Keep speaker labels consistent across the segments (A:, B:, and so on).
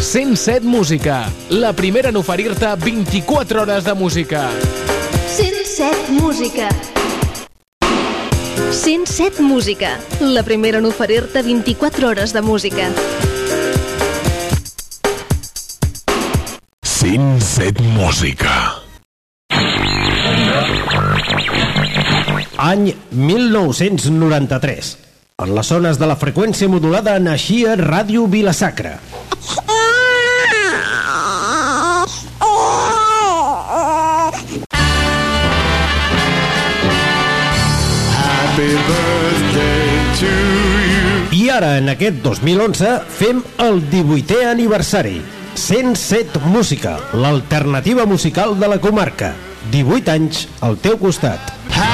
A: 107 Música, la primera en oferir-te 24 hores de música.
B: 107 Música. 107 Música, la primera en oferir-te 24 hores de música.
C: 107 Música.
D: Any 1993. En les zones de la freqüència modulada naixia Ràdio Vilasacra.
C: Happy birthday to you.
D: I ara, en aquest 2011, fem el 18è aniversari. 107 Música, l'alternativa musical de la comarca. 18 anys al teu costat.
C: Happy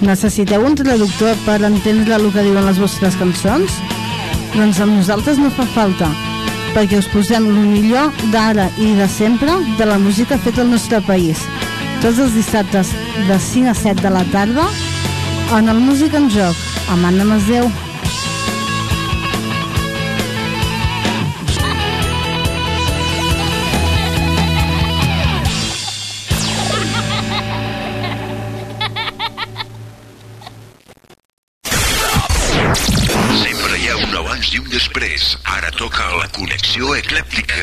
E: Necessiteu un traductor per entendre el que diuen les vostres cançons? Doncs amb nosaltres no fa falta, perquè us posem el millor d'ara i de sempre de la música feta al nostre país. Tots els dissabtes de 5 a 7 de la tarda en el Música en Joc, amb Anna Masdeu.
F: Abans i un després. Ara toca la connexió eclèptica.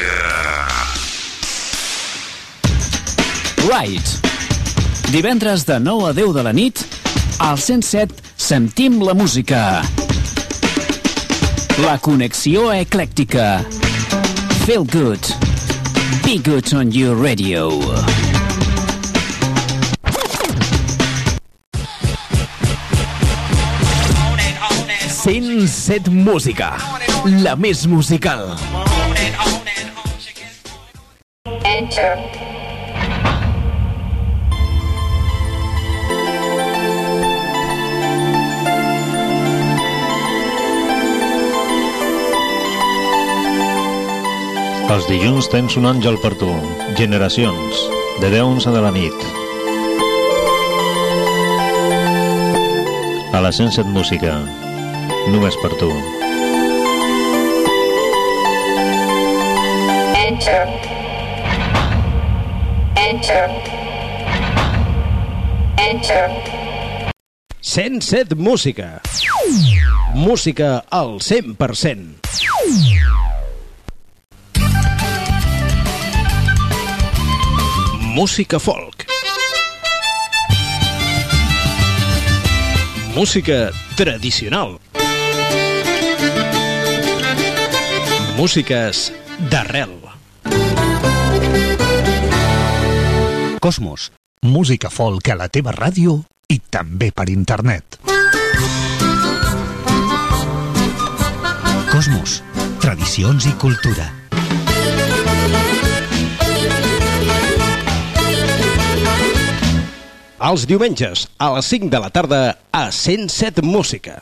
G: Right. Divendres de 9 a 10 de la nit, al 107 sentim la música. La connexió eclèctica. Feel good. Be good on your radio.
A: Cent set Música, la més musical.
H: Els dilluns tens un àngel per tu. Generacions. De 10 a 11 de la nit. A la 107 Música. Només per tu.
I: Enter. Enter. Enter.
D: 107 Música. Música al 100%. Música folk. Música tradicional. Músiques d'arrel.
J: Cosmos, música folk a la teva ràdio i també per internet. Cosmos, tradicions i cultura.
D: Els diumenges, a les 5 de la tarda, a 107 Música.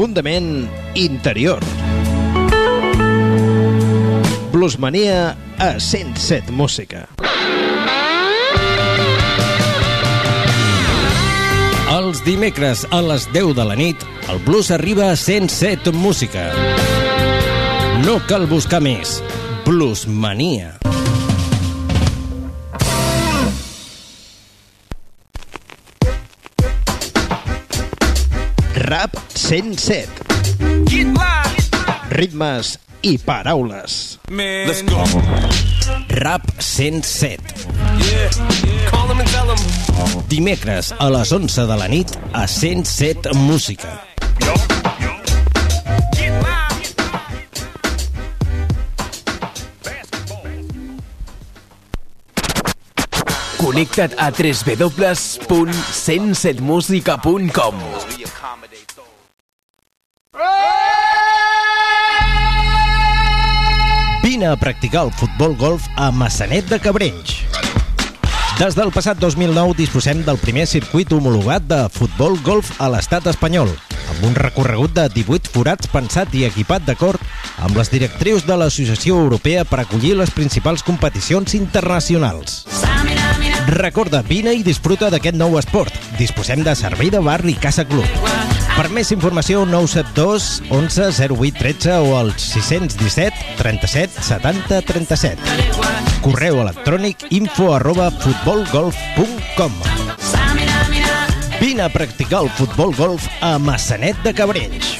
D: Profundament interior. Bluesmania a 107 Música. Els dimecres a les 10 de la nit, el blues arriba a 107 Música. No cal buscar més. Bluesmania. 107. Ritmes i paraules.
I: Let's go.
D: Rap 107. Dimecres a les 11 de la nit a 107 Música.
A: Connecta't a www.107musica.com
D: Vine a practicar el futbol golf a Massanet de Cabrenys. Des del passat 2009 disposem del primer circuit homologat de futbol golf a l'estat espanyol, amb un recorregut de 18 forats pensat i equipat d'acord amb les directrius de l'Associació Europea per acollir les principals competicions internacionals. Recorda, vine i disfruta d'aquest nou esport. Disposem de servei de bar i casa club. Per més informació, 972 11 08 13 o al 617 37 70 37. Correu electrònic info arroba futbolgolf.com Vine a practicar el futbol golf a Massanet de Cabrenys.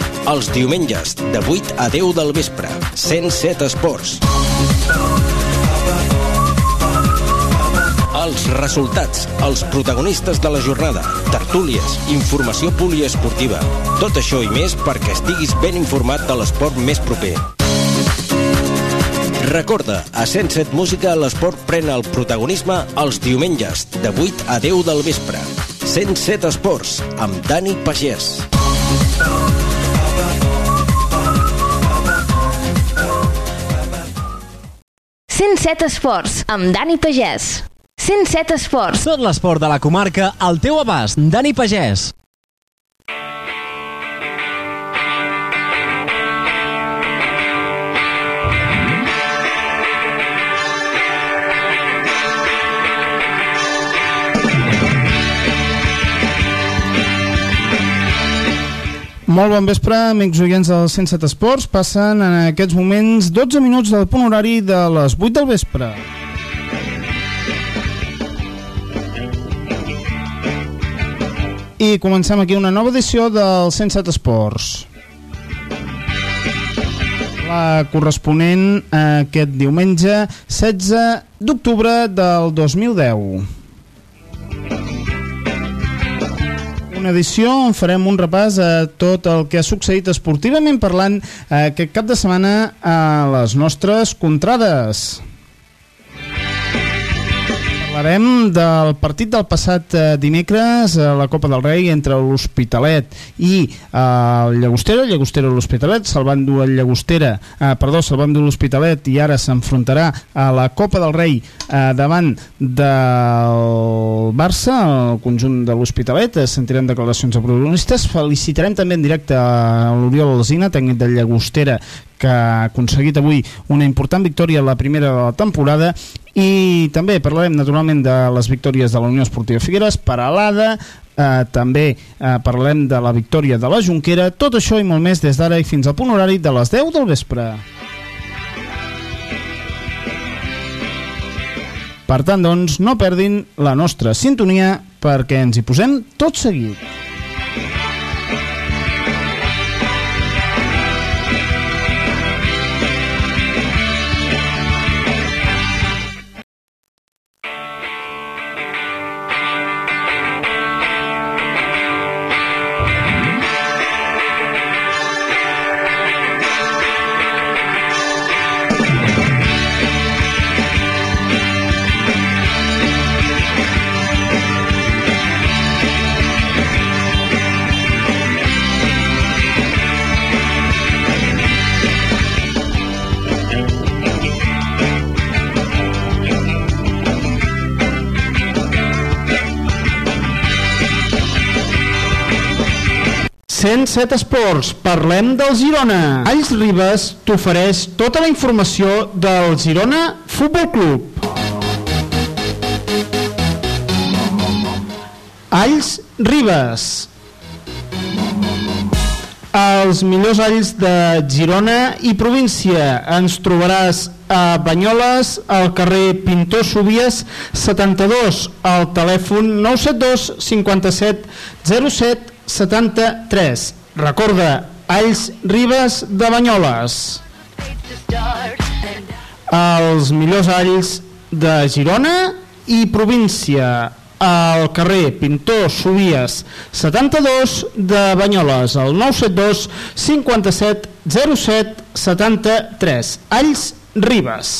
D: Els diumenges, de 8 a 10 del vespre. 107 Esports. Els resultats, els protagonistes de la jornada, tertúlies, informació poliesportiva. Tot això i més perquè estiguis ben informat de l'esport més proper. Recorda, a 107 Música l'esport pren el protagonisme els diumenges, de 8 a 10 del vespre. 107 Esports, amb Dani Pagès.
B: Set Esports, amb Dani Pagès. 107 Esports.
K: Tot l'esport de la comarca al teu abast. Dani Pagès.
L: Molt bon vespre, amics oients del 107 Esports. Passen en aquests moments 12 minuts del punt horari de les 8 del vespre. I comencem aquí una nova edició del 107 Esports. La corresponent a aquest diumenge 16 d'octubre del 2010. Una edició on farem un repàs a tot el que ha succeït esportivament parlant aquest cap de setmana a les nostres contrades. Parlarem del partit del passat eh, dimecres a la Copa del Rei entre l'Hospitalet i eh, el Llagostera. Llagostera i l'Hospitalet se'l van dur el Llagostera, eh, perdó, se'l van dur l'Hospitalet i ara s'enfrontarà a la Copa del Rei eh, davant del Barça, el conjunt de l'Hospitalet. Eh, sentirem declaracions de protagonistes. Felicitarem també en directe a l'Oriol Alzina, tècnic del Llagostera, que ha aconseguit avui una important victòria a la primera de la temporada i també parlarem naturalment de les victòries de la Unió Esportiva Figueres, Paralada, eh, també eh, parlarem de la victòria de la Junquera, tot això i molt més des d'ara i fins al punt horari de les 10 del vespre. Per tant, doncs, no perdin la nostra sintonia perquè ens hi posem tot seguit. 107 Esports, parlem del Girona. Alls Ribes t'ofereix tota la informació del Girona Futbol Club. Alls Ribes. Els millors alls de Girona i província. Ens trobaràs a Banyoles, al carrer Pintor Subies 72, al telèfon 972 57 07 73. Recorda, Alls Ribes de Banyoles. Els millors alls de Girona i província al carrer Pintor Subies 72 de Banyoles al 972 57 07 73 Alls Ribes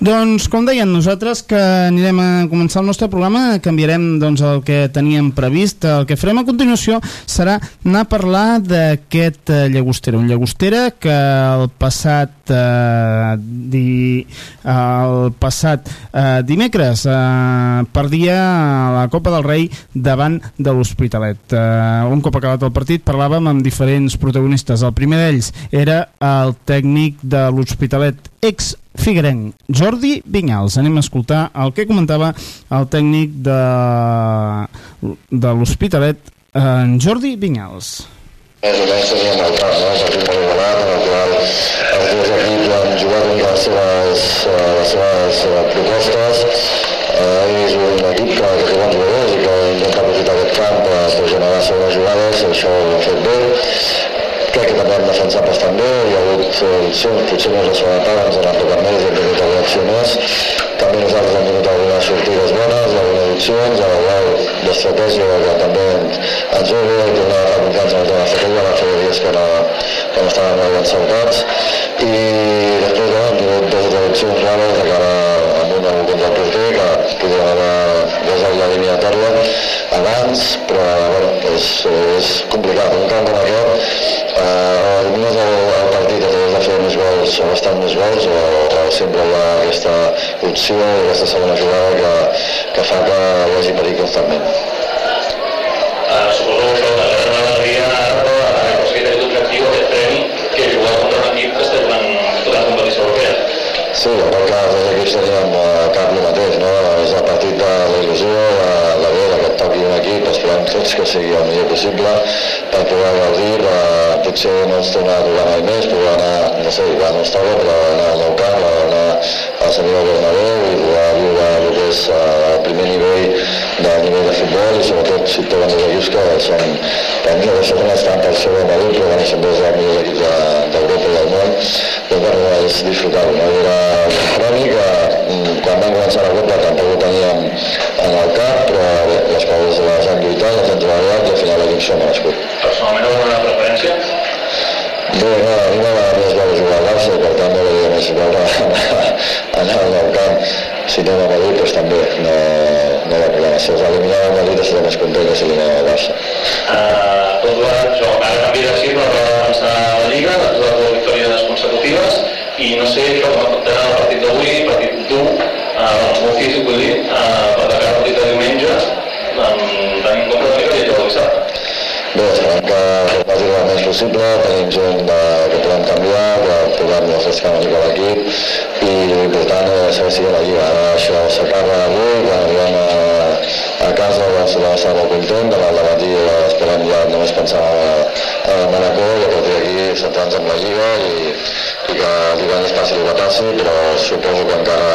L: Doncs, com deien nosaltres, que anirem a començar el nostre programa, canviarem doncs, el que teníem previst. El que farem a continuació serà anar a parlar d'aquest eh, llagostera. Un llagostera que el passat, eh, di, el passat eh, dimecres eh, perdia la Copa del Rei davant de l'Hospitalet. Eh, un cop acabat el partit parlàvem amb diferents protagonistes. El primer d'ells era el tècnic de l'Hospitalet, ex Figuerenc, Jordi Vinyals. Anem a escoltar el que comentava el tècnic de, de l'Hospitalet, en Jordi Vinyals.
M: Més o menys teníem el camp, no? un partit molt en el qual els dos equips han jugat amb les seves, eh, les seves eh, propostes. Eh, és un equip que, que té bons jugadors i que intenta aprofitar aquest camp per, per generar segones jugades, això ho ha fet bé crec que també hem defensat bastant bé, hi ha hagut opcions, potser més la segona part ens han anat tocant més hem tingut alguna acció més. També nosaltres hem tingut algunes sortides bones, algunes opcions, a la d'estratègia que també ens bé i tornar a agafar confiança en el tema d'estratègia, va fer dies que no, que no estaven molt encertats i després bueno, hem tingut dues opcions rares de cara amb una contra el porter que podria haver desat l'eliminatòria abans, però bueno, és, és complicat. Un camp com aquest eh, elimines el, el partit a través de fer més gols o bastant més gols o, o sempre hi ha aquesta opció aquesta segona jugada que, que fa que hi hagi perill constantment.
N: Uh, suposo que això de l'alegria ara aconseguir l'objectiu aquest premi que jugar contra un equip que està jugant tota la competició europea.
M: Sí, en el cas dels equips teníem tots que sigui el millor possible per poder gaudir, per, potser no ens torna a tocar mai més, poder anar, no sé, igual no estava, però anar al nou camp, anar a Sant Nivel Bernabéu i poder viure el que és eh, el primer nivell de nivell de futbol i sobretot si toquen dos equips que són, per mi, segon estan per segon Madrid, però bueno, són dos dels millors equips d'Europa i del món, doncs bueno, és disfrutar-ho, no? Era mm, quan vam començar la Copa tampoc ho teníem en el cap, però les coses les hem lluitat, les hem treballat i al final l'equip som nascut.
N: Personalment, alguna preferència?
M: Bé, no, a mi m'agrada més veure jugar al Barça per tant m'agradaria més veure anar al camp. Si anem a Madrid, doncs també, no, no hi ha problema. Si els eliminem a Madrid estaré més content que si eliminem al Barça.
N: Uh, tot plegat, això, ara canvia de xifra per avançar a la Lliga, les dues victòries consecutives, i no sé com afectarà el partit d'avui, partit dur, uh, molt físic, vull dir, uh, per el partit de diumenge, um, tenint en compte una mica el dissabte.
M: Bé, esperem que vagi el més possible, tenim gent de, que podem canviar, que podem refrescar una mica l'equip i l'important és saber si a la Lliga. Ara això s'acaba avui, quan arribem a, a casa el Barça va estar molt content, demà al matí esperem ja només pensar a, a Manacó i a partir d'aquí centrar-nos en la Lliga i, i que divendres passi el que passi, però suposo que encara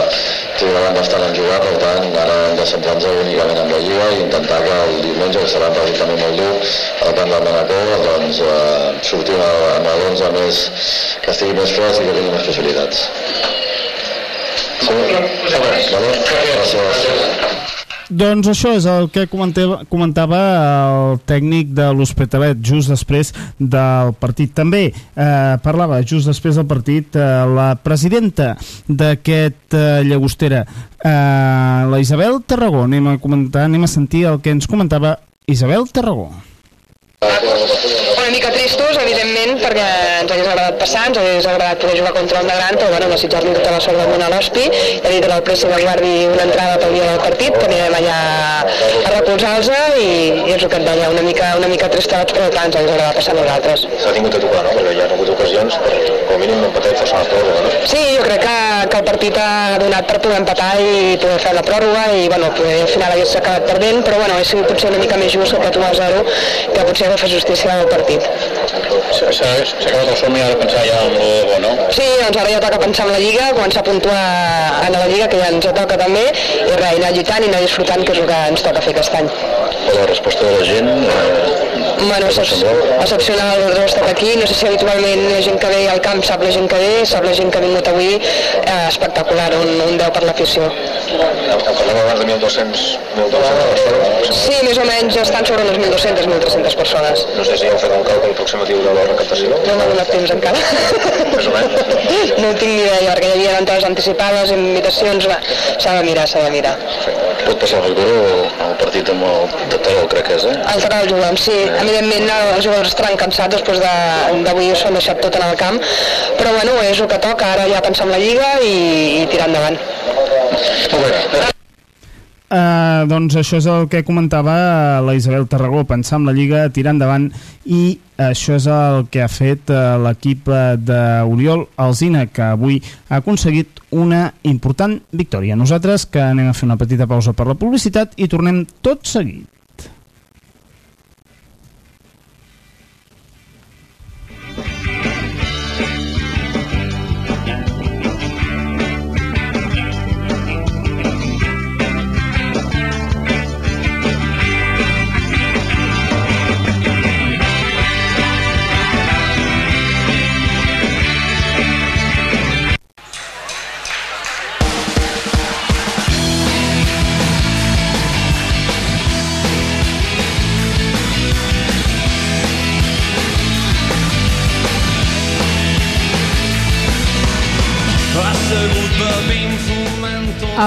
I: trigaran bastant en jugar, per tant, ara hem de centrar-nos únicament en la Lliga i intentar que el diumenge, que serà també molt dur, al camp del Manacor, doncs eh, sortir amb l'11 més, que estigui més fort i que tingui més possibilitats. Sí? Vale? Gràcies.
L: Doncs això és el que comentava, comentava el tècnic de l'Hospitalet just després del partit. També eh, parlava just després del partit eh, la presidenta d'aquest eh, Llagostera, eh, la Isabel Tarragó. Anem a comentar, anem a sentir el que ens comentava Isabel Tarragó.
O: Una mica tristos, evidentment, perquè ens hagués agradat passar, ens hagués agradat poder jugar contra el de Gran, però bueno, desitjar-li tota la sort del món a l'Hospi, he dit al pressa que guardi una entrada pel dia del partit, que anirem allà a recolzar-los i, i és el que et deia, una mica, una mica tristats, però clar, ens hagués agradat passar a nosaltres.
I: S'ha tingut a tocar, no? Perquè hi ha hagut ocasions per, com a mínim, empatar i forçar les pròrrogues, no?
O: Sí, jo crec que, que el partit ha donat per poder empatar i poder fer la pròrroga i bueno, poder al final hagués acabat perdent, però bueno, ha sigut potser una mica més just que 1 a 0, que potser va fer justícia al partit.
N: S'ha acabat el somni, ara pensar ja en el bo, no?
O: Sí, doncs ara ja toca pensar en la Lliga, començar a puntuar en la Lliga, que ja ens toca també, i res, anar lluitant i anar disfrutant, que és el que ens toca fer aquest any.
I: La resposta de la gent... Eh,
O: Bueno, és excepcional haver estat aquí, no sé si habitualment la gent que ve al camp sap la gent que ve, sap la gent que ha vingut avui, eh, espectacular, un, un 10 per l'afició.
I: Parlem abans de 1.200, 1.200 persones.
O: Sí, més o menys estan sobre unes 1.200, 1.300 persones.
I: No sé si heu fet un càlcul aproximatiu de la recaptació.
O: No m'ha donat temps encara.
I: Més o menys.
O: No tinc ni idea, perquè hi havia entrades anticipades, invitacions, s'ha de mirar, s'ha de mirar.
I: Pot passar factura el partit amb el de Tarol, crec que és, eh?
O: El juguem, sí. Evidentment els jugadors estaran cansats després de- d'avui s'ho han deixat tot en el camp, però bueno, és el que toca, ara ja pensar en la Lliga i, i tirar endavant.
L: Uh, doncs això és el que comentava la Isabel Tarragó, pensar en la Lliga, tirar endavant i això és el que ha fet uh, l'equip eh, d'Oriol Alzina, que avui ha aconseguit una important victòria. Nosaltres que anem a fer una petita pausa per la publicitat i tornem tot seguit.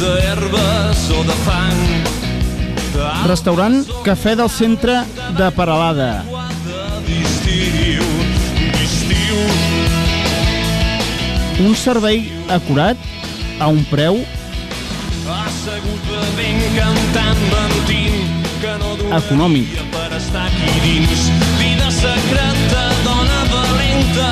P: d'herbes o de fang
L: Restaurant Cafè del Centre de Paralada. Un servei acurat a un preu
P: assegut bevent cantant mentint que no donaria
L: Econòmic.
P: per estar aquí dins vida secreta dona valenta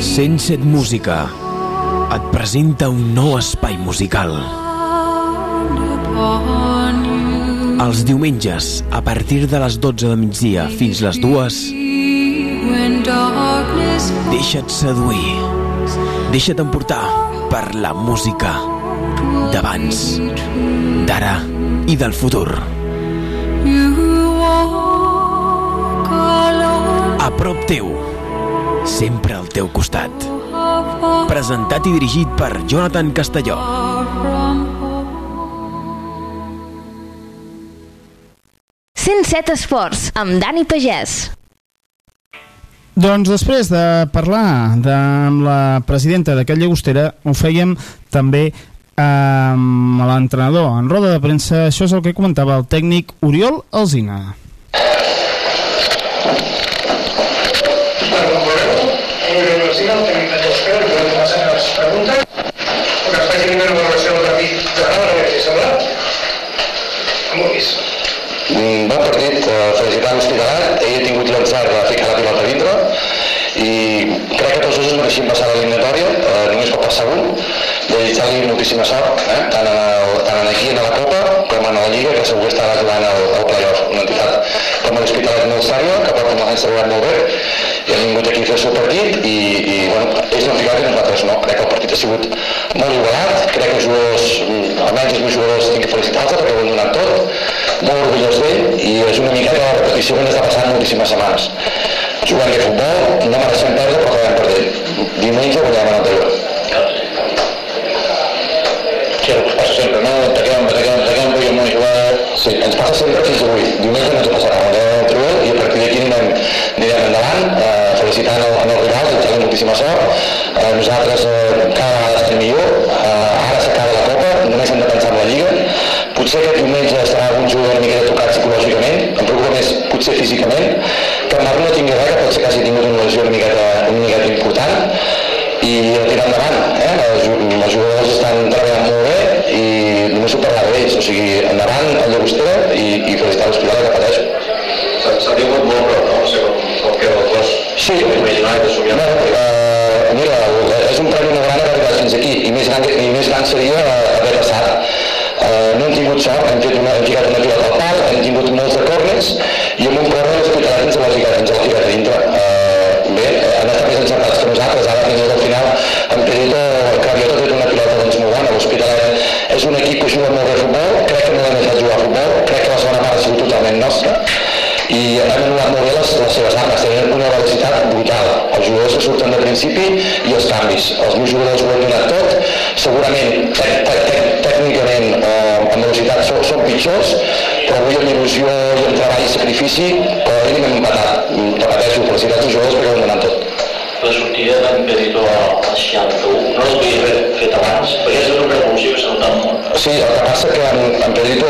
A: 107 Música et presenta un nou espai musical. Els diumenges, a partir de les 12 de migdia fins les 2,
Q: when darkness
A: deixa't seduir
R: Deixa't emportar per la música d'abans, d'ara i del futur. A prop teu, sempre al teu costat. Presentat i dirigit per Jonathan Castelló.
B: set esports amb Dani Pagès.
L: Doncs després de parlar de, amb la presidenta d'aquest llagostera, ho fèiem també amb l'entrenador en roda de premsa. Això és el que comentava el tècnic Oriol Alzina.
I: Eh, felicitar l'Hospitalet, ell ha tingut l'encert de ficar la pilota dintre i crec que tots dos es mereixien passar a l'eliminatòria, eh, només pot passar un, desitjar-li moltíssima sort, eh, tant, en el, tant aquí en la Copa com en la Lliga, que segur que estarà jugant al, playoff, una entitat com l'Hospitalet molt sèria, que porta l'any treballant molt bé, i han vingut aquí a fer el seu partit i, i bueno, ells no han ficat i nosaltres no. Crec que el partit ha sigut molt igualat, crec que els jugadors, mm, almenys els meus jugadors tinc que felicitar-los perquè ho han donat tot, molt orgullós d'ell i és una mica la repetició que ens està passant moltíssimes setmanes. Juguem de futbol, no mereixem perdre però acabem perdent. Diumenge guanyem en anterior. Sí, ens passa sempre, no? Ataquem, ataquem, ataquem, vull no jugar... Sí, ens passa sempre fins avui. Diumenge no ens passarà, felicitant el, el rival, desitjant moltíssima sort. Eh, nosaltres eh, cada vegada estem millor, eh, ara s'acaba la Copa, només hem de pensar en la Lliga, potser aquest diumenge estarà algun jugador una mica tocat psicològicament, em preocupa més potser físicament, que el Marc no tingui res, que pot ser que hagi tingut una lesió una miqueta, una miqueta important, i a tirar endavant, eh? els, els jugadors estan treballant molt bé i només ho parlar d'ells, o sigui, endavant el Llagostera i, i felicitar l'Hospital que pateix. Sí, imaginar de somiar. No, eh, mira, és un premi molt gran haver arribat fins aquí i més gran, i més gran seria eh, haver passat. Eh, no hem tingut sort, hem, fet una, hem ficat una pilota al pal, hem tingut molts de corners i amb un corner l'Hospitalet ens l'ha ficat, ens l'ha surten de principi i els canvis, els meus jugadors ho han donat tot, segurament tec, tec, tec, tècnicament o amb velocitat són, són pitjors, però avui amb il·lusió i amb treball i sacrifici, però a hem empatat, repeteixo, felicitats als jugadors perquè ho han donat tot.
N: La sortida d'en Pedrito al 61 no l'havia fet, abans, perquè és una revolució que s'ha notat molt.
I: Sí, el que passa que en, en Pedrito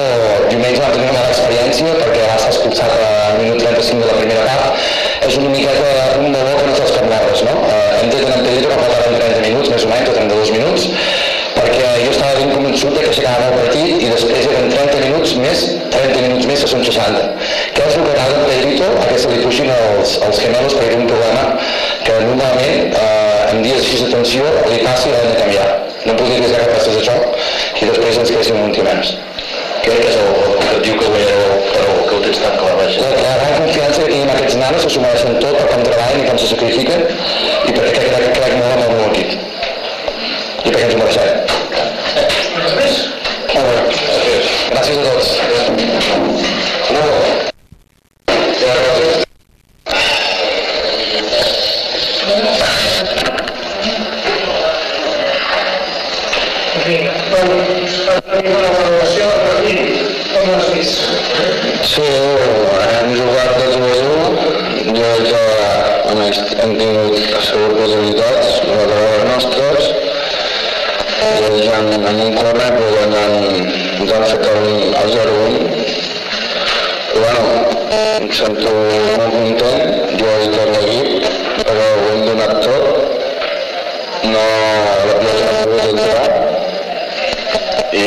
I: diumenge va tenir una mala experiència perquè va ser expulsat al minut 35 de la primera part. És una miqueta un meló que no té els capmorres, no? Eh, hem tret en Pedrito que en 30 minuts, més o menys, o 32 minuts, perquè jo estava ben convençut que s'acabava el partit i després eren 30 minuts més, 30 minuts més que són 60. Què és el que agrada en Pedrito? A que se li puixin els, els gemelos perquè un problema que normalment eh, en dies així de tensió li passa i l'hem de canviar. No podria arribar que passés això i després ens quedéssim un menys.
N: Crec que és el, el que et diu que guanyareu, però que ho tens tan clar, vaja.
I: La, la gran confiança que tenim aquests nanos que s'ho mereixen tot per com treballen i com se sacrifiquen i perquè crec, crec molt en el meu equip. I perquè ens ho mereixem. Sí, hem jugat 2 a 1. Jo ja, més, hem tingut segur possibilitats, una de les nostres. Ells han, en un corner, però ens han, ens han fet el, el 0-1. I bueno, em sento molt content, jo i tot l'equip, però ho hem donat tot. No, la pilota no ha pogut entrar. I,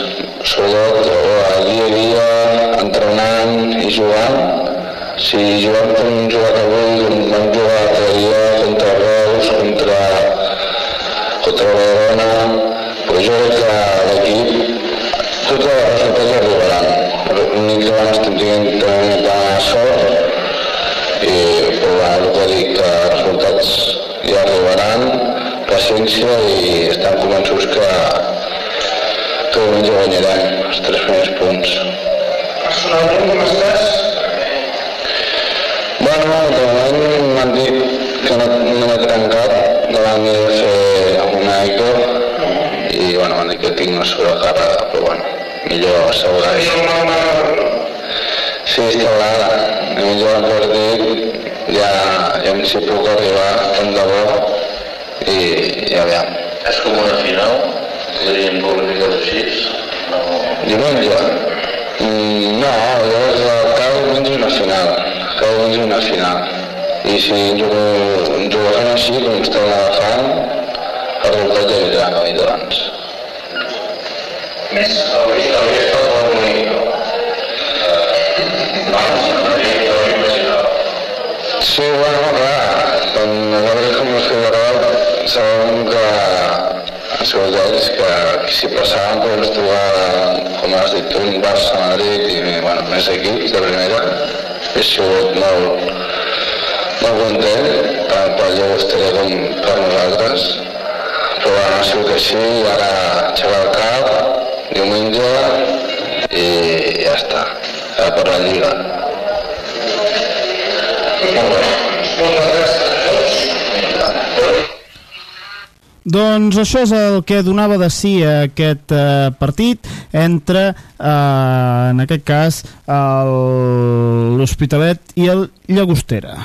I: i que
S: tinc una sobrecàrrega, però bueno, millor assegurar això. Sí, està. Millor el partit ja, ja em si puc arribar tant de bo i ja veiem.
T: És com una final? Serien qualificats així? No.
S: Diumenge? Mm, no, llavors cada diumenge una final. Cada diumenge una final. I si ho agafem així, com ens estem agafant, el resultat ja vindrà, no vindrà abans.
U: Més, hauria, hauria estat molt bonic.
S: Sí, bueno, clar, quan nosaltres com els que sabem que els seus ells que si passaven per ens trobar, com has dit tu, un Barça, Madrid més de primera, he sigut molt, molt content, tant pel Llagostera com per nosaltres, però bueno, ha sigut així i ara aixecar el cap, diumenge i ja està, ara per la Lliga.
L: Doncs això és el que donava de si aquest eh, partit entre, eh, en aquest cas, l'Hospitalet i el Llagostera.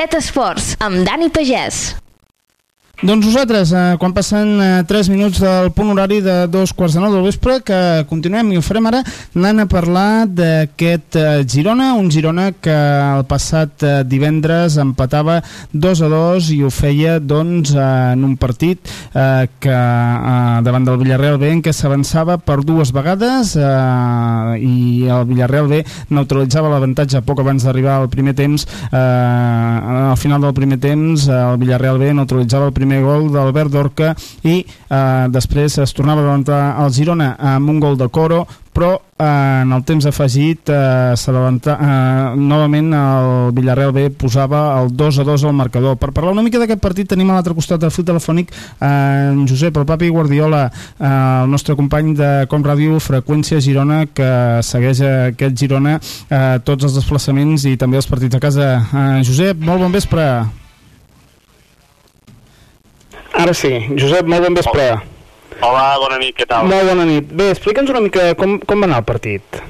B: Set esports amb Dani Pagès.
L: Doncs nosaltres, eh, quan passen eh, 3 minuts del punt horari de dos quarts de nou del vespre, que continuem i ho farem ara anant a parlar d'aquest eh, Girona, un Girona que el passat eh, divendres empatava 2 a 2 i ho feia doncs eh, en un partit eh, que eh, davant del Villarreal B en què s'avançava per dues vegades eh, i el Villarreal B neutralitzava l'avantatge poc abans d'arribar al primer temps eh, al final del primer temps eh, el Villarreal B neutralitzava el primer gol d'Albert Dorca i eh, després es tornava a levantar el Girona amb un gol de Coro però eh, en el temps afegit eh, eh, novament el Villarreal B posava el 2 a 2 al marcador. Per parlar una mica d'aquest partit tenim a l'altre costat del fil telefònic eh, en Josep, el papi Guardiola eh, el nostre company de Com Ràdio Freqüència Girona que segueix aquest Girona eh, tots els desplaçaments i també els partits a casa. Eh, Josep, molt bon vespre. Ara sí, Josep, molt bon vespre.
V: Hola, bona nit, què tal?
L: Molt bona nit. Bé, explica'ns una mica com, com va anar el partit.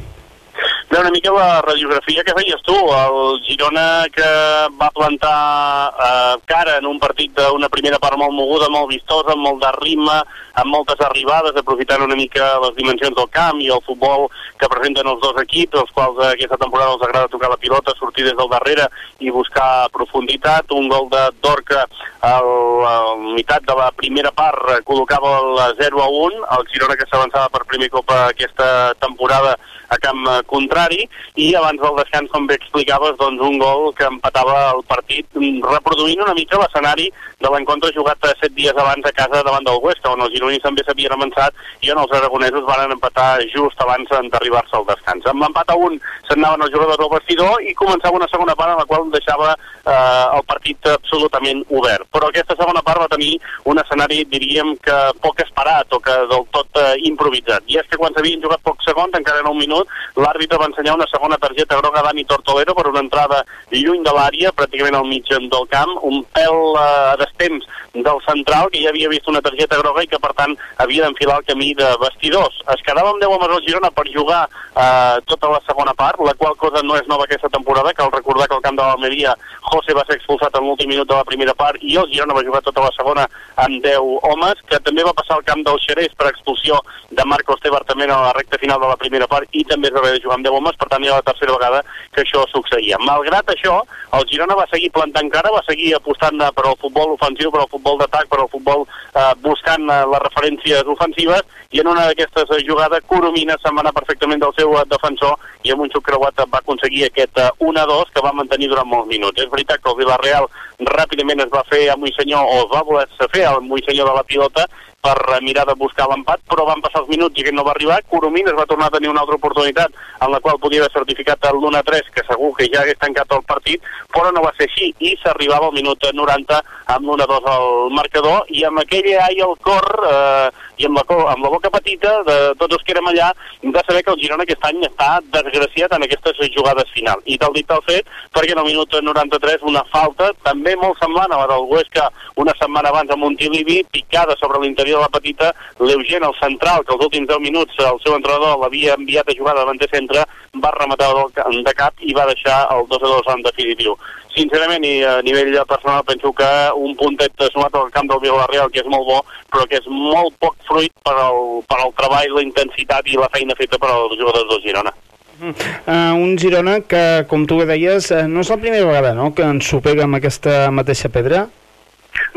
V: Bé, una mica la radiografia que feies tu, el Girona que va plantar eh, cara en un partit d'una primera part molt moguda, molt vistosa, amb molt de ritme, amb moltes arribades, aprofitant una mica les dimensions del camp i el futbol que presenten els dos equips, els quals eh, aquesta temporada els agrada tocar la pilota, sortir des del darrere i buscar profunditat. Un gol de Dorca a la meitat de la primera part col·locava el 0 a 1, el Girona que s'avançava per primer cop aquesta temporada a camp eh, contrari i abans del descans, com bé explicaves, doncs un gol que empatava el partit mm, reproduint una mica l'escenari de l'encontre jugat eh, set dies abans a casa davant del Huesca, on els gironins també s'havien avançat i on els aragonesos van empatar just abans d'arribar-se al descans. Amb l'empat a un s'anaven els jugadors al vestidor i començava una segona part en la qual deixava eh, el partit absolutament obert. Però aquesta segona part va tenir un escenari, diríem, que poc esperat o que del tot eh, improvisat. I és que quan s'havien jugat pocs segons, encara en un minut, l'àrbitre va ensenyar una segona targeta groga a Dani Tortolero per una entrada lluny de l'àrea, pràcticament al mig del camp, un pèl eh, a destemps del central, que ja havia vist una targeta groga i que, per tant, havia d'enfilar el camí de vestidors. Es quedava amb 10 homes al Girona per jugar eh, tota la segona part, la qual cosa no és nova aquesta temporada, cal recordar que al camp de l'Almeria José va ser expulsat en l'últim minut de la primera part i el Girona va jugar tota la segona amb 10 homes, que també va passar al camp del Xerès per expulsió de Marcos Tebartament a la recta final de la primera part i també es va haver de jugar amb 10 homes, per tant era la tercera vegada que això succeïa. Malgrat això, el Girona va seguir plantant cara, va seguir apostant per al futbol ofensiu, per al futbol d'atac, per al futbol eh, buscant eh, les referències ofensives i en una d'aquestes eh, jugades Coromina se'n va anar perfectament del seu eh, defensor i amb un xuc creuat va aconseguir aquest eh, 1-2 que va mantenir durant molts minuts. És veritat que el Villarreal ràpidament es va fer a Moisenyor o es va voler-se fer al Moisenyor de la pilota per eh, mirar de buscar l'empat, però van passar els minuts i aquest no va arribar. Coromín es va tornar a tenir una altra oportunitat en la qual podia haver certificat el l'1-3, que segur que ja hagués tancat el partit, però no va ser així i s'arribava al minut 90 amb l'1-2 al marcador i amb aquell ai al cor eh, i amb la, amb la boca petita de tots els que érem allà de saber que el Girona aquest any està desgraciat en aquestes jugades finals. I tal dit tal fet, perquè en el minut 93 una falta també molt semblant a la del Huesca una setmana abans a Montilivi, picada sobre l'interior de la petita, l'Eugen, el central, que els últims 10 minuts el seu entrenador l'havia enviat a jugar davant de centre, va rematar de cap i va deixar el 2 a 2 en definitiu. Sincerament, i a nivell personal, penso que un puntet sumat al camp del Villarreal, que és molt bo, però que és molt poc fruit per al, per al treball, la intensitat i la feina feta per als jugadors del Girona.
L: Uh, un Girona que, com tu bé deies, uh, no és la primera vegada no? que ens sopega amb aquesta mateixa pedra.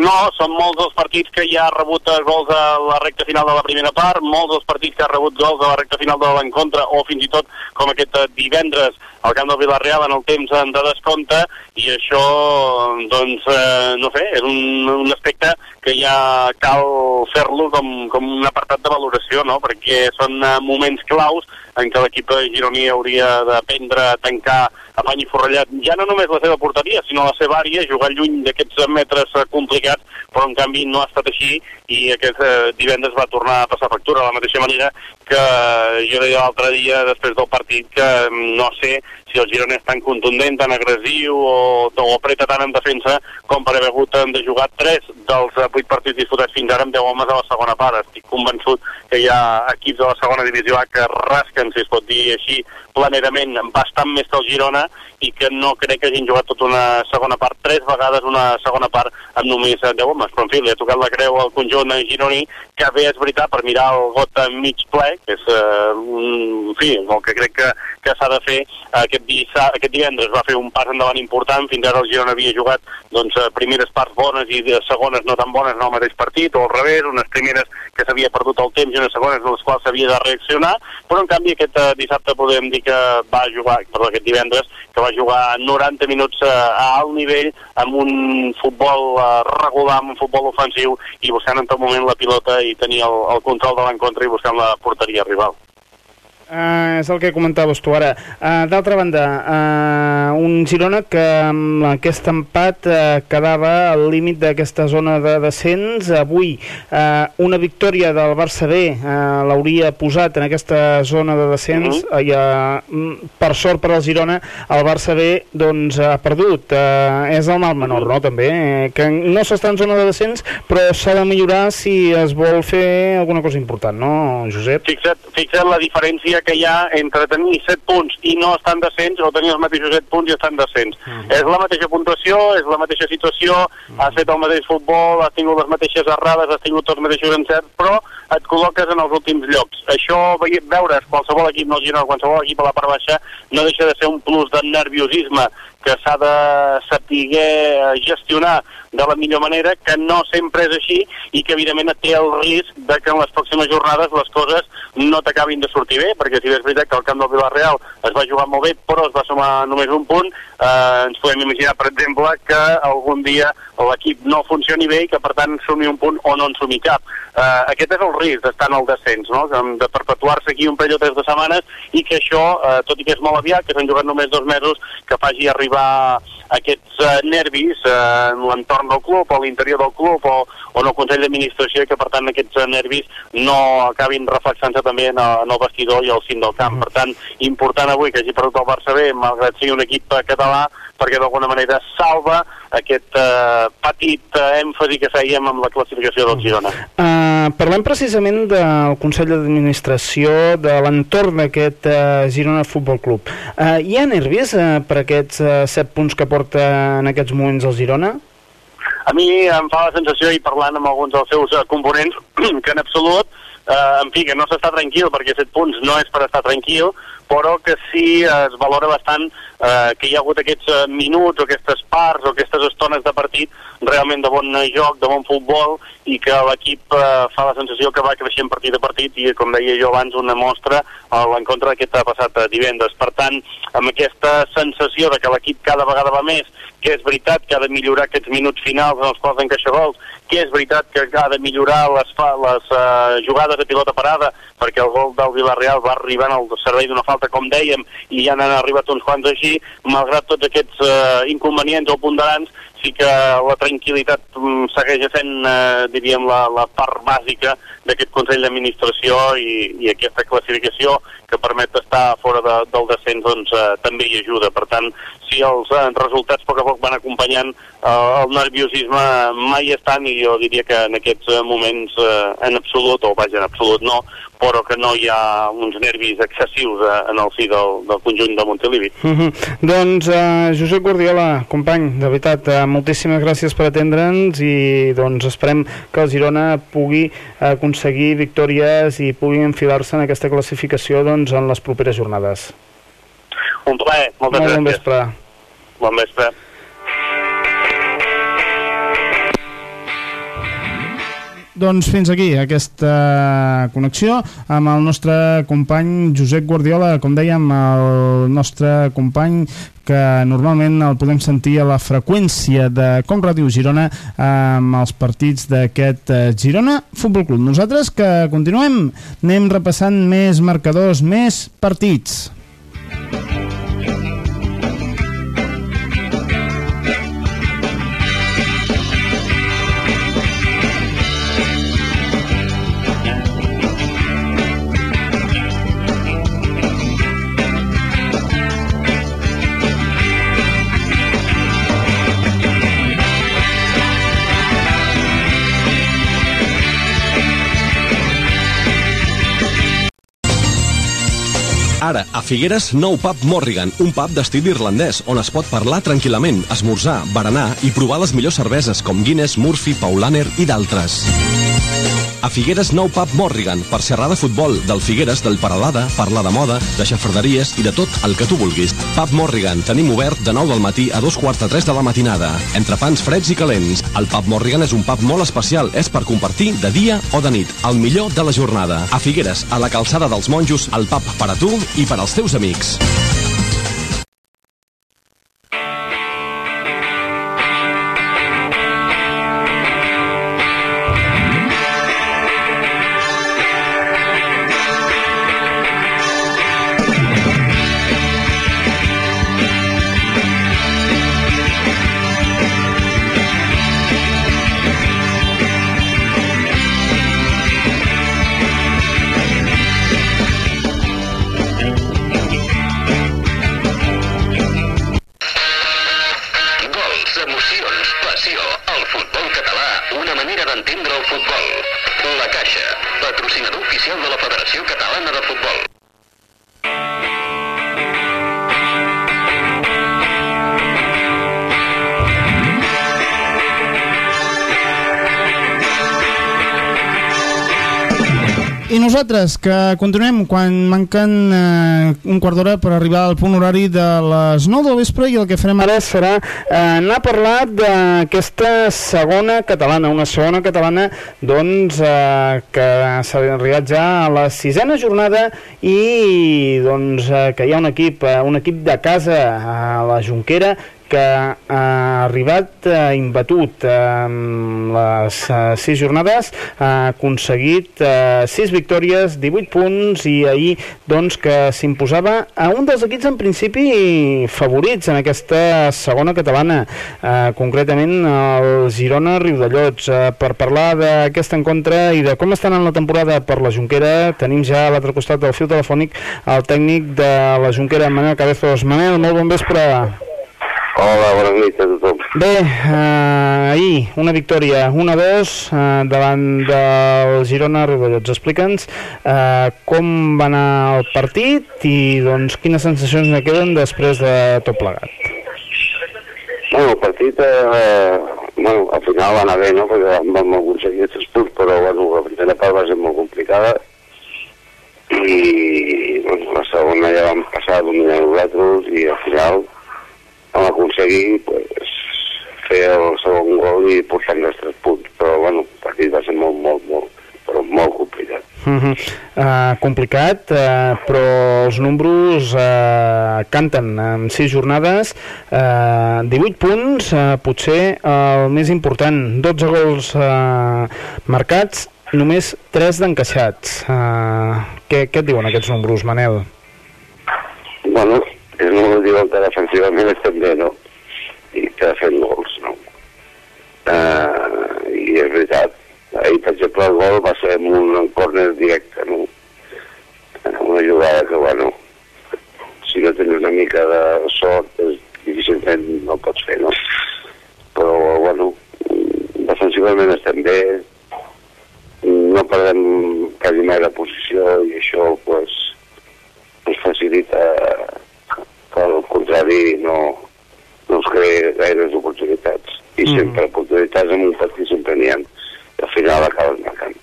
V: No, són molts els partits que ja ha rebut eh, gols a la recta final de la primera part, molts els partits que ha rebut gols a la recta final de l'encontre, o fins i tot com aquest eh, divendres al camp del Villarreal en el temps eh, de descompte, i això, doncs, eh, no sé, és un, un aspecte que ja cal fer-lo com, com un apartat de valoració, no?, perquè són eh, moments claus en què l'equip gironí hauria d'aprendre a tancar a pany i forrellat ja no només la seva porteria, sinó la seva àrea, jugar lluny d'aquests metres eh, complicats, però en canvi no ha estat així i aquest eh, divendres va tornar a passar factura, de la mateixa manera que jo deia l'altre dia després del partit que mm, no sé si el Girona és tan contundent, tan agressiu o, o apreta tant en defensa com per haver hagut eh, de jugar tres dels eh, vuit partits disputats fins ara amb 10 homes a la segona part. Estic convençut que hi ha equips de la segona divisió A que rasquen, si es pot dir així, planerament bastant més que el Girona i que no crec que hagin jugat tota una segona part, tres vegades una segona part amb només eh, 10 homes. Però, en fi, li ha tocat la creu al conjunt gironí, que bé és veritat per mirar el got mig ple, que és, eh, en fi, el que crec que, que s'ha de fer aquest, dissa, aquest divendres. Va fer un pas endavant important, fins ara el Girona havia jugat doncs, eh, primeres parts bones i de segones no tan bones en el mateix partit, o al revés, unes primeres que s'havia perdut el temps i unes segones en les quals s'havia de reaccionar, però en canvi aquest eh, dissabte podem dir que va jugar, perdó, aquest divendres, que va jugar 90 minuts eh, a alt nivell, amb un futbol eh, regular, amb un futbol ofensiu, i buscant en tot moment la pilota i tenir el, el control de l'encontre i buscant la porteria rival.
L: Uh, és el que comentaves tu ara. Uh, D'altra banda, uh, un Girona que amb aquest empat uh, quedava al límit d'aquesta zona de descens. Avui uh, una victòria del Barça B uh, l'hauria posat en aquesta zona de descens uh -huh. i uh, per sort per al Girona el Barça B doncs, ha perdut. Uh, és el mal menor, no? També, eh, que no s'està en zona de descens però s'ha de millorar si es vol fer alguna cosa important, no, Josep?
V: Fixa't, fixa't la diferència que hi ha entre tenir 7 punts i no estar en descens o tenir els mateixos 7 punts i estar en descens. Uh -huh. És la mateixa puntuació, és la mateixa situació, uh -huh. has fet el mateix futbol, has tingut les mateixes errades, has tingut els mateixos encerts, però et col·loques en els últims llocs. Això, ve- veure's qualsevol equip, no el Girona, qualsevol equip a la part baixa, no deixa de ser un plus de nerviosisme que s'ha de saber gestionar de la millor manera, que no sempre és així i que evidentment té el risc de que en les pròximes jornades les coses no t'acabin de sortir bé, perquè si és veritat que el camp del Villarreal es va jugar molt bé però es va sumar només un punt, eh, ens podem imaginar, per exemple, que algun dia l'equip no funcioni bé i que per tant sumi un punt o no en sumi cap. Eh, aquest és el risc d'estar en el descens, no? de perpetuar-se aquí un parell o tres de setmanes i que això, eh, tot i que és molt aviat, que s'han jugat només dos mesos, que faci arribar aquests eh, nervis eh, en l'entorn del club a l'interior del club o, o en el Consell d'Administració i que per tant aquests nervis no acabin reflexant-se també en el, en el vestidor i al cim del camp. Per tant, important avui que hagi perdut el Barça B, malgrat sigui un equip eh, català, perquè d'alguna manera salva aquest eh, petit eh, èmfasi que fèiem amb la classificació del Girona.
L: Uh, parlem precisament del Consell d'Administració, de l'entorn d'aquest uh, Girona Futbol Club. Uh, hi ha nervis uh, per aquests uh, set punts que porta en aquests moments el Girona?
V: A mi em fa la sensació, i parlant amb alguns dels seus eh, components, que en absolut, eh, en fi, que no s'està tranquil, perquè 7 punts no és per estar tranquil, però que sí es valora bastant eh, que hi ha hagut aquests eh, minuts o aquestes parts o aquestes estones de partit realment de bon eh, joc, de bon futbol i que l'equip eh, fa la sensació que va creixent partit a partit i com deia jo abans una mostra a l'encontre d'aquest passat eh, divendres. Per tant, amb aquesta sensació de que l'equip cada vegada va més, que és veritat que ha de millorar aquests minuts finals en els quals encaixa gols, que és veritat que ha de millorar les, les uh, jugades de pilota parada perquè el gol del Villarreal va arribar al servei d'una falta, com dèiem, i ja n'han arribat uns quants així, malgrat tots aquests uh, inconvenients o ponderants, sí que la tranquil·litat mm, segueix sent, eh, diríem, la, la part bàsica d'aquest Consell d'Administració i, i aquesta classificació que permet estar fora de, del descens doncs, eh, també hi ajuda. Per tant, si els eh, resultats a poc a poc van acompanyant eh, el nerviosisme mai estan i jo diria que en aquests eh, moments eh, en absolut, o vaja, en absolut no, però que no hi ha uns nervis excessius eh, en el si del, del conjunt de Montilivi.
L: Uh -huh. Doncs uh, Josep Guardiola, company, de veritat, uh, moltíssimes gràcies per atendre'ns i doncs esperem que el Girona pugui aconseguir victòries i pugui enfilar-se en aquesta classificació doncs, en les properes jornades.
V: Un plaer, moltes
L: Molt
V: gràcies.
L: bon vespre.
V: Bon vespre.
L: Doncs fins aquí aquesta connexió amb el nostre company Josep Guardiola, com dèiem, el nostre company que normalment el podem sentir a la freqüència de Com Ràdio Girona amb els partits d'aquest eh, Girona Futbol Club. Nosaltres que continuem, anem repassant més marcadors, més partits.
W: Ara, a Figueres, nou pub Morrigan, un pub d'estil irlandès, on es pot parlar tranquil·lament, esmorzar, berenar i provar les millors cerveses com Guinness, Murphy, Paulaner i d'altres. A Figueres, nou pub Morrigan, per xerrar de futbol, del Figueres, del Paralada, parlar de moda, de xafarderies i de tot el que tu vulguis. Pub Morrigan, tenim obert de 9 del matí a dos quarts de 3 de la matinada. Entre pans freds i calents. El pub Morrigan és un pub molt especial, és per compartir de dia o de nit. El millor de la jornada. A Figueres, a la calçada dels monjos, el pub per a tu i per als teus amics.
L: Nosaltres, que continuem quan manquen eh, un quart d'hora per arribar al punt horari de les 9 del vespre i el que farem ara serà eh, anar a parlar d'aquesta segona catalana, una segona catalana doncs, eh, que s'ha arribat ja a la sisena jornada i doncs, eh, que hi ha un equip, eh, un equip de casa a la Junquera que ha arribat eh, imbatut en les eh, sis jornades, ha aconseguit eh, sis victòries, 18 punts i ahir doncs que s'imposava a un dels equips en principi favorits en aquesta segona catalana, eh, concretament el Girona Riudellots. Eh, per parlar d'aquest encontre i de com estan en la temporada per la Junquera, tenim ja a l'altre costat del fil telefònic el tècnic de la Junquera, Manel Cabezos. Manel, molt bon vespre.
X: Hola, bona nit a tothom.
L: Bé, eh, ahir una victòria 1-2 eh, davant del Girona Riudellots. Explica'ns eh, com va anar el partit i doncs quines sensacions ne queden després de tot plegat.
X: Bueno, el partit, eh, bueno, al final va anar bé, no?, perquè vam, vam aconseguir aquests punts, però bueno, la primera part va ser molt complicada i bueno, la segona ja vam passar a dominar nosaltres i al final vam aconseguir pues, fer el segon gol i portar-nos els tres punts, però bueno, el partit va ser molt, molt, molt, però molt complicat.
L: Uh -huh. uh, complicat, uh, però els números uh, canten en 6 jornades, uh, 18 punts, uh, potser el més important, 12 gols uh, marcats, només 3 d'encaixats. Uh, què, què et diuen aquests números, Manel?
X: Bueno, és no diuen que defensivament estem bé, no? I que fem gols, no? Uh, I és veritat, ahir, per exemple, el gol va ser en un córner directe, no? Eh, Una jugada que, bueno, si no tens una mica de sort, és difícilment no pots fer, no? Però, bueno, defensivament estem bé, no perdem quasi mai la posició i això, pues, ens facilita que al contrari no, no ens crea gaires oportunitats. I
L: Mhm.
X: sempre oportunitats en un partit sempre n'hi ha. I al final acabes marcant.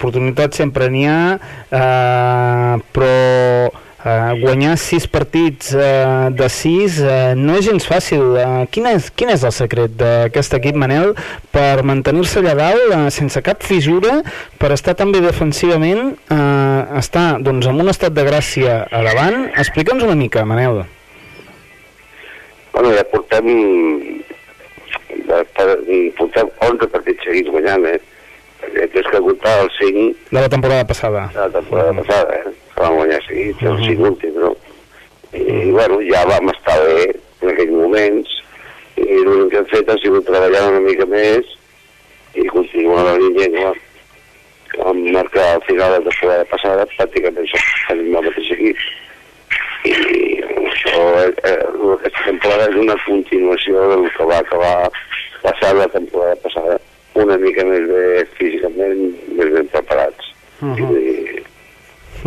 L: Oportunitats sempre n'hi ha, uh, però uh, guanyar sis partits uh, de sis uh, no és gens fàcil. Uh, quin, és, quin és el secret d'aquest equip, Manel, per mantenir-se allà dalt uh, sense cap fissura, per estar tan bé defensivament, uh, estar doncs, en un estat de gràcia a davant? Explica'ns una mica, Manel.
X: Bueno, ja portem, ja portem 11 partits seguits guanyant, eh? Perquè tens que comptar els 5
L: De la temporada passada.
X: de la temporada passada, eh? Que vam guanyar seguits, els
L: Mhm.
X: 5 últims, no? I, bueno, ja vam estar bé en aquells moments i l'únic que hem fet ha sigut treballar una mica més i continuar la línia igual que vam marcar al final de la temporada passada pràcticament tenim el mateix equip i això eh, eh, aquesta temporada és una continuació del que va acabar passant la temporada passada una mica més bé físicament més ben preparats
L: Mhm.
X: i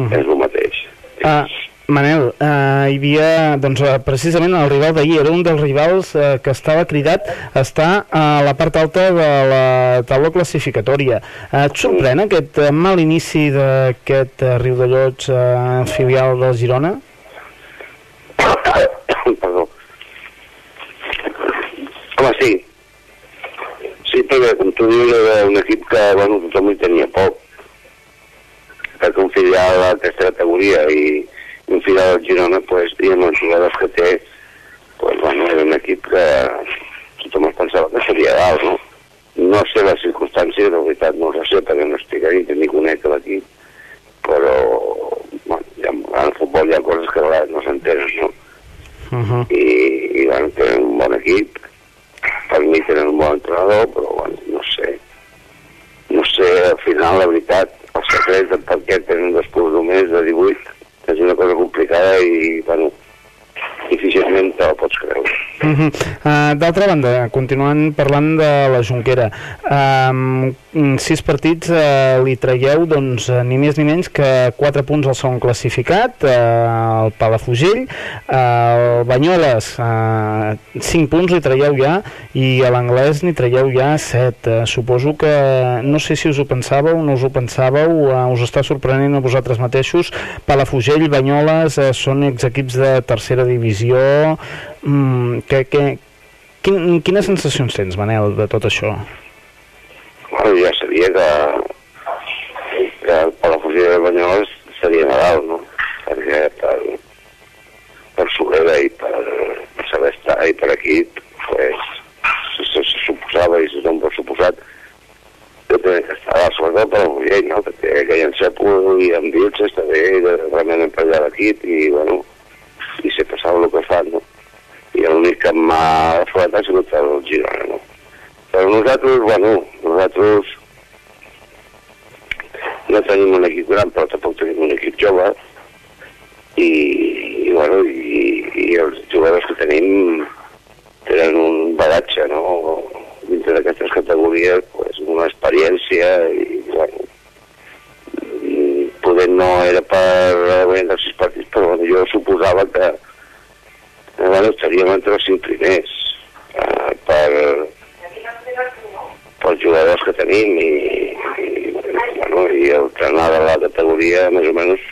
X: és el mateix
L: Uh, Manel, eh, hi havia, doncs, eh, precisament el rival d'ahir, era un dels rivals eh, que estava cridat a estar a la part alta de la taula classificatòria. Eh, et sorprèn aquest eh, mal inici d'aquest eh, Riudellots eh, filial del Girona?
X: Perdó. Home, sí. Sí, perquè, com tu dius, era un equip que, bueno, tothom hi tenia poc. Perquè un filial d'aquesta categoria i, i un filial del Girona, pues, i amb els jugadors que té, pues, bueno, era un equip que tothom es pensava que seria dalt, no? No sé les circumstàncies, de veritat no les sé, perquè no estic ahí, ni conec l'equip, però, bueno, ja, en el futbol hi ha coses que a vegades no s'entenen, no?
L: Uh -huh.
X: i, i bueno, tenen un bon equip mi tenen un bon entrenador però bueno, no sé. No sé, al final la veritat el secret de per què tenen dos punts només de 18 és una cosa complicada i bueno, difícilment te la pots creure
L: Uh -huh. uh, D'altra banda, continuant parlant de la Junquera, um, sis partits uh, li traieu doncs, uh, ni més ni menys que 4 punts al segon classificat, uh, el Palafugell, uh, el Banyoles, uh, 5 punts li traieu ja, i a l'anglès n'hi traieu ja 7. Uh, suposo que, no sé si us ho pensàveu, no us ho pensàveu, uh, us està sorprenent a vosaltres mateixos, Palafugell, Banyoles, uh, són exequips de tercera divisió, Mm, que, que, quin, quines sensacions tens, Manel, de tot això?
X: bueno, ja sabia que, que el Palafrugell de Banyoles seria Nadal, no? Perquè per, per Sobrera i per, per saber estar i per equip, pues, se, se, se suposava i tothom per suposat que tenia que estar sobretot per Palafrugell, no? Perquè aquell encepo i amb Vilches també de, realment emprenyar l'equip i, bueno, m'ha forat ha sigut el Girona, no? Però nosaltres, bueno, nosaltres no tenim un equip gran, però tampoc tenim un equip jove, i, i bueno, i, i els jugadors que tenim tenen un bagatge, no?, dintre d'aquestes categories, pues, una experiència, i, bueno, mm, poder no era per guanyar els sis partits, però bueno, jo suposava que bueno, estaríem entre els cinc primers eh, per, pels jugadors que tenim i, i, bueno, i el trenar de la categoria més o menys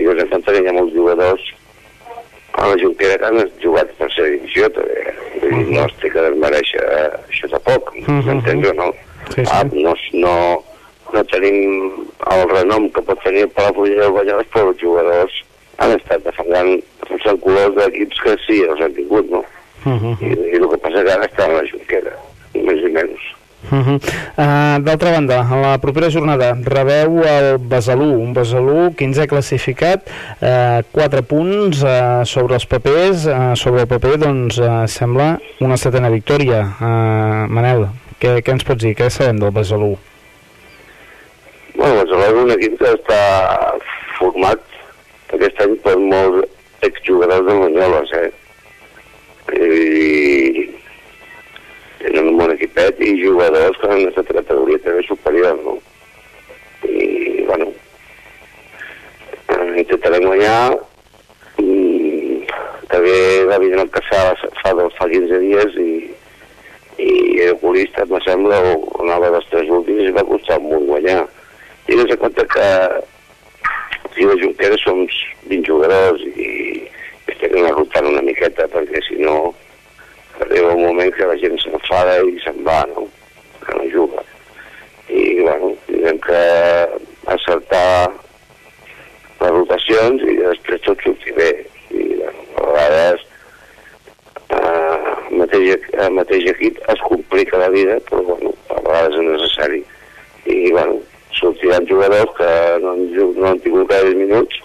X: i tant tenim ja molts jugadors a la Junquera que han jugat per ser divisió també. Vull dir, no es té que desmereixer això tampoc,
L: Mhm.
X: m'entens o no?
L: Sí, sí.
X: Ah, no, no, no tenim el renom que pot tenir el Palafrugell del Banyoles, però els jugadors han estat defensant, defensant colors d'equips que sí, els han tingut, no?
L: Uh -huh.
X: I, i el que passa que ara està en la Junquera, més ni menys.
L: Uh -huh. uh, D'altra banda, a la propera jornada rebeu el Besalú, un Besalú 15è classificat, uh, 4 punts uh, sobre els papers, uh, sobre el paper doncs uh, sembla una setena victòria. Uh, Manel, què, què ens pots dir? Què sabem del Besalú?
X: Bueno, el Salou és un equip que està format aquest any per molts exjugadors de Banyoles, eh? I tenen un bon equipet i jugadors que han estat a categoria també superior, no? I, bueno, eh, intentarem guanyar. Mm, també va vindre el Caçà fa, fa 15 dies i, i el oculista, me sembla, o anava dels tres últims i va costar molt guanyar. I no compte que aquí a Junquera som 20 jugadors i estem enrotant una miqueta perquè si no arriba un moment que la gent s'enfada i se'n va, no? Que no juga. I, bueno, tindrem que acertar les rotacions i després tot sortir bé. I, bueno, a vegades eh, el, mateix, el mateix equip es complica la vida, però, bueno, a vegades és necessari. I, bueno, sortiran jugadors que no han, ju- no han tingut gaire minuts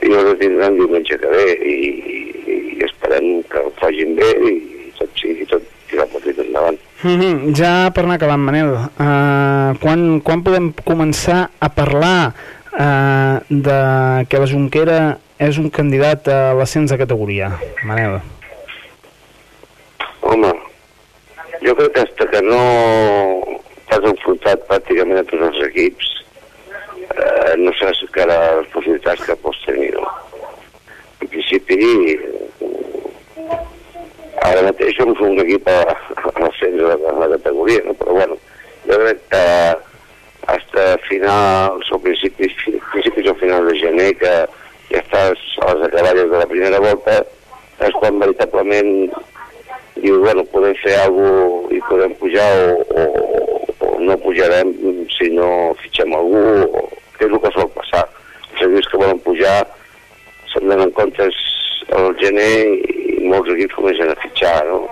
X: i els tindran diumenge que ve i, i, i esperem que ho facin bé i tot sigui tot tirar el partit endavant.
L: Uh -huh. Ja per anar acabant, Manel, uh, quan, quan podem començar a parlar uh, de que la Junquera és un candidat a l'ascens de categoria, Manel?
X: Home, jo crec que que no t'has enfrontat pràcticament a tots els equips, eh, no saps encara les possibilitats que pots tenir, no? l'Espí ara mateix som un equip a l'ascens de, de la categoria, no? però bueno, jo crec que hasta finals o principis, principis o finals de gener que ja estàs a les acaballes de la primera volta és quan veritablement diu, bueno, podem fer alguna cosa i podem pujar o, o, o no pujarem si no fitxem algú, o, és el que sol passar. Els equips que volen pujar se'n donen comptes al gener i molts equips comencen a fitxar, no?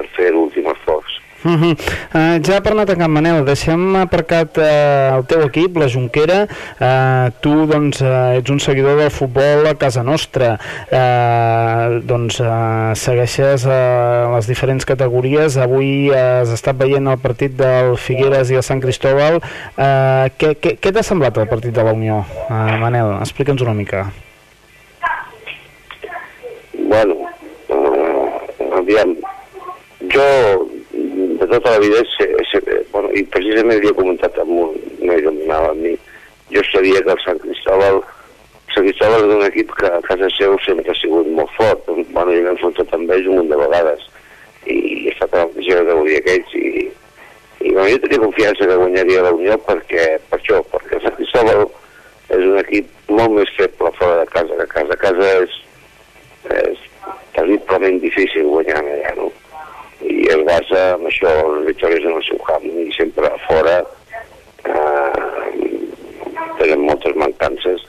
X: Per fer l'últim esforç.
L: Uh -huh. uh, ja per anar tancant, Manel, deixem aparcat uh, el teu equip, la Junquera. Uh, tu doncs, uh, ets un seguidor del futbol a casa nostra. Uh, doncs uh, segueixes uh, les diferents categories. Avui uh, has estat veient el partit del Figueres i el Sant Cristóbal. Uh, què què, què t'ha semblat el partit de la Unió, uh, Manel? Explica'ns una mica.
X: Bueno, uh, aviam, jo de tota la vida, se, se, bueno, i precisament havia comentat amb un noi que m'anava amb mi, jo sabia que el Sant Cristóbal Sant Cristóbal és un equip que a casa seu sempre ha sigut molt fort, bueno, jo m'he enfrontat amb ells un munt de vegades, i he estat a la mateixa categoria que ells, i, i bueno, jo tenia confiança que guanyaria la Unió perquè, per això, perquè el Sant Cristóbal és un equip molt més feble fora de casa, que a casa, a casa és, és terriblement difícil guanyar allà, no? I es basa en això, les victòries en el seu camp, i sempre a fora. Eh, tenen moltes mancances,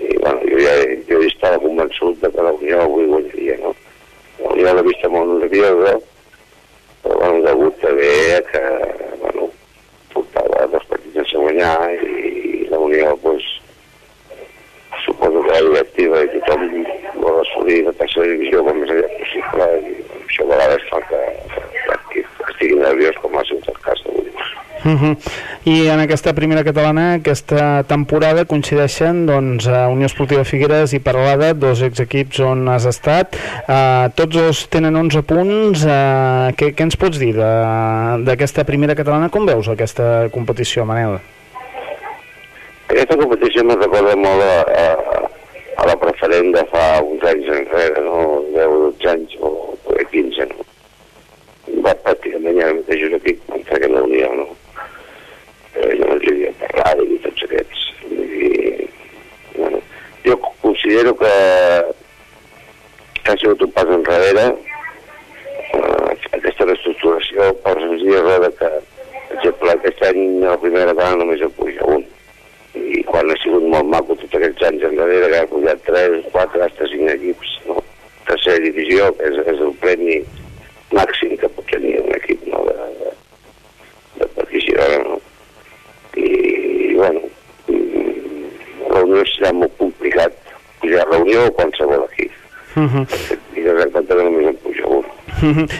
X: i bueno, jo ja, jo ja estava convençut de que la Unió avui guanyaria, no? La Unió l'ha vista molt nerviosa, però bueno, degut també a que, bueno, portava dos partits sense guanyar i la Unió, doncs, suposo que la directiva i tothom vol assolir la tercera divisió com més aviat possible i això a vegades fa que, que estigui nerviós com ha sigut el cas d'avui.
L: Uh -huh. I en aquesta primera catalana, aquesta temporada, coincideixen doncs, a Unió Esportiva Figueres i Paralada, dos exequips on has estat. Uh, tots dos tenen 11 punts. Uh, què, què ens pots dir d'aquesta primera catalana? Com veus aquesta competició, Manel?
X: Aquesta competició me recorda molt a, a, a la preferent de fa uns anys enrere, no? 10 o 12 anys o poder 15, no? Va pràcticament ja el mateix equip quan feien la Unió, no? Eh, jo no els havia parlat i tots aquests. I, bueno, jo considero que, que ha sigut un pas enrere eh, aquesta reestructuració per senzilla de que, per exemple, aquest any la primera catalana només en puja un i quan ha sigut molt maco tots aquests anys enrere que ha pujat 3, 4, hasta 5 equips no? tercera divisió que és, és el premi màxim que pot tenir un equip no? de, de, de Partit Girona no? I bueno mm, la Unió serà molt complicat pujar a la Unió o qualsevol equip.
L: Uh -huh.
X: i de repente només en puja un.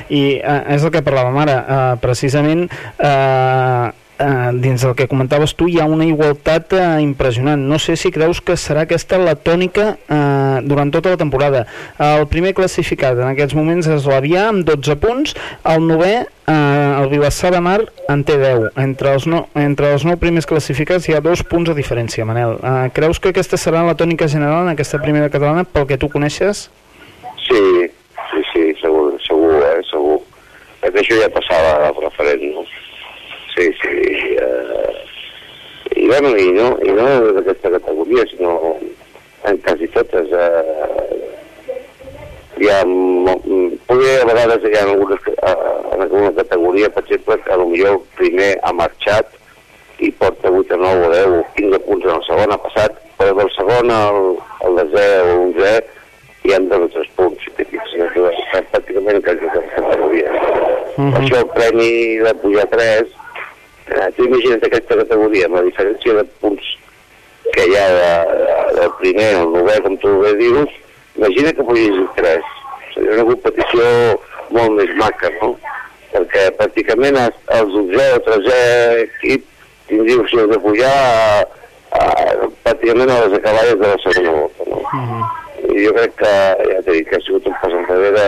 L: I uh, és el que parlàvem ara, uh, precisament uh, uh, dins del que comentaves tu hi ha una igualtat uh, impressionant. No sé si creus que serà aquesta la tònica uh, durant tota la temporada. El primer classificat en aquests moments és l'Avià amb 12 punts, el novè Uh, el Vilassar de Mar en té 10. Entre els, no, entre els nou primers classificats hi ha dos punts de diferència, Manel. Uh, creus que aquesta serà la tònica general en aquesta primera catalana pel que tu coneixes?
X: Sí, sí, sí, segur, segur, eh, segur. Perquè això ja passava a la preferent, no? Sí, sí. Eh, I bueno, i no, i no d'aquesta categoria, sinó en quasi totes. Eh, hi ha, poder a vegades hi ha algunes, eh, en alguna categoria, per exemple, que potser el primer ha marxat i porta 8 o 9 o 10 o 15 punts en el segon, ha passat, però del segon al, al desè o l'onzè hi han dos o tres punts, fixes, que estan pràcticament en quasi totes les categories.
L: Mhm.
X: Per això el premi de pujar 3, eh, tu imagina't aquesta categoria, amb la diferència de punts que hi ha de, de, primer al novè, com tu bé dius, imagina que puguis 3. Seria una competició molt més maca, no? Perquè pràcticament els, els 12 o 13 equip tindria opció de pujar a, a, pràcticament a les acaballes de la segona volta, no? I jo crec que, ja t'he dit, que ha sigut un pas enrere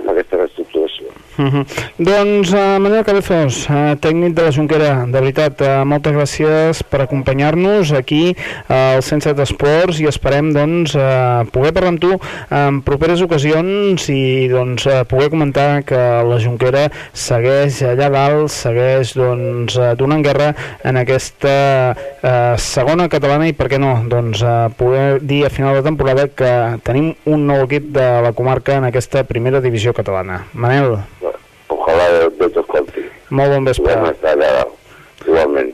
X: amb aquesta reestructuració.
L: Uh -huh. Doncs, uh, Manuel Cabezos, uh, tècnic de la Junquera, de veritat, uh, moltes gràcies per acompanyar-nos aquí uh, al 107 Esports i esperem doncs, uh, poder parlar amb tu en properes ocasions i doncs, uh, poder comentar que la Junquera segueix allà dalt, segueix doncs, uh, donant guerra en aquesta uh, segona catalana i per què no, doncs, uh, poder dir a final de temporada que tenim un nou equip de la comarca en aquesta primera divisió catalana. Manel. Molt bon vespre.
X: Igualment.